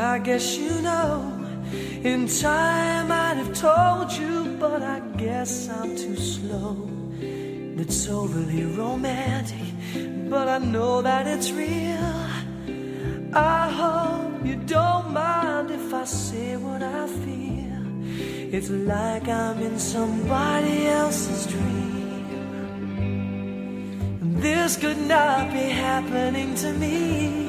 I guess you know. In time I'd have told you, but I guess I'm too slow. It's overly romantic, but I know that it's real. I hope you don't mind if I say what I feel. It's like I'm in somebody else's dream. This could not be happening to me.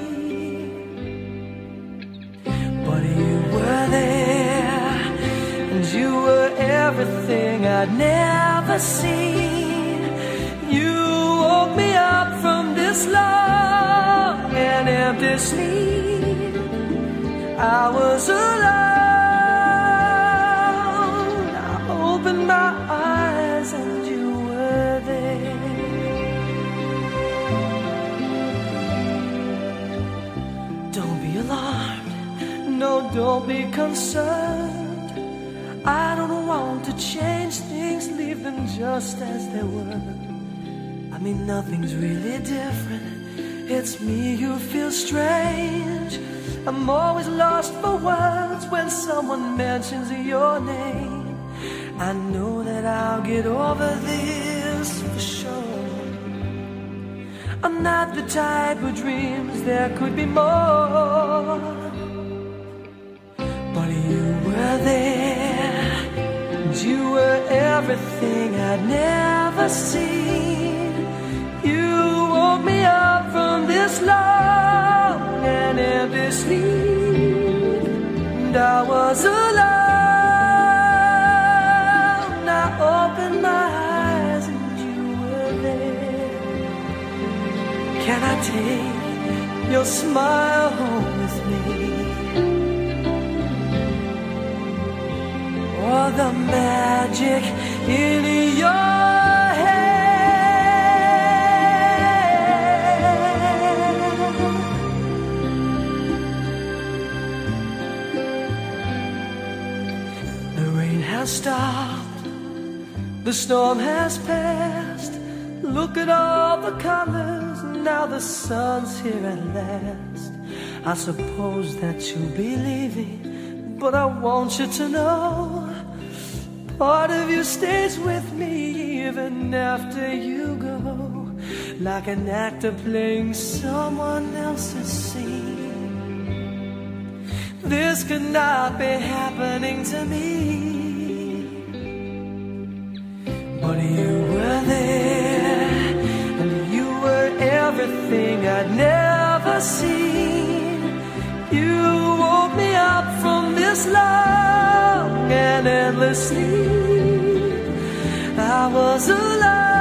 Everything I'd never seen. You woke me up from this long and empty sleep. I was alone. I opened my eyes, and you were there. Don't be alarmed, no, don't be concerned. I don't want to change things, leave them just as they were. I mean, nothing's really different. It's me who feels strange. I'm always lost for words when someone mentions your name. I know that I'll get over this for sure. I'm not the type who dreams there could be more. But you were there, you were everything I'd never seen. You woke me up from this long and empty sleep, and I was alone. I opened my eyes, and you were there. Can I take your smile home with me? Or the magic in your hair? The rain has stopped, the storm has passed. Look at all the colors, now the sun's here at last. I suppose that you'll be leaving, but I want you to know part of you stays with me even after you go. Like an actor playing someone else's scene. This could not be happening to me. But you were there, and you were everything I'd never seen. You woke me up from this and endless sleep. I was alive.